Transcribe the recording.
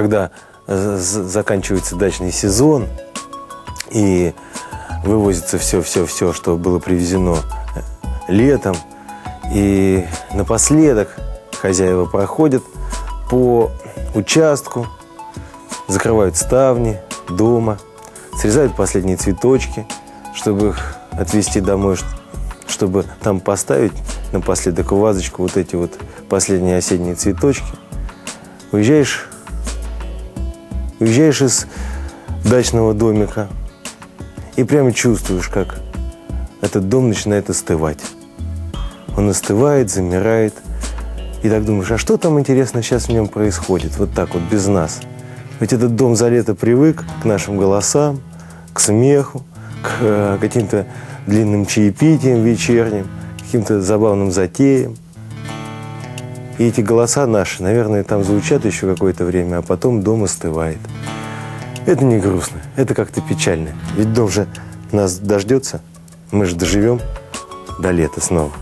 когда заканчивается дачный сезон и вывозится все-все-все, что было привезено э, летом, и напоследок хозяева проходят по участку, закрывают ставни дома, срезают последние цветочки, чтобы их отвезти домой, чтобы там поставить напоследок в вазочку вот эти вот последние осенние цветочки. Уезжаешь, уезжаешь из дачного домика и прямо чувствуешь, как этот дом начинает остывать. Он остывает, замирает. И так думаешь, а что там интересно сейчас в нем происходит? Вот так вот, без нас. Ведь этот дом за лето привык к нашим голосам, к смеху, к э, каким-то длинным чаепитиям вечерним, каким-то забавным затеям. И эти голоса наши, наверное, там звучат еще какое-то время, а потом дом остывает. Это не грустно, это как-то печально. Ведь дом же нас дождется, мы же доживем до лета снова.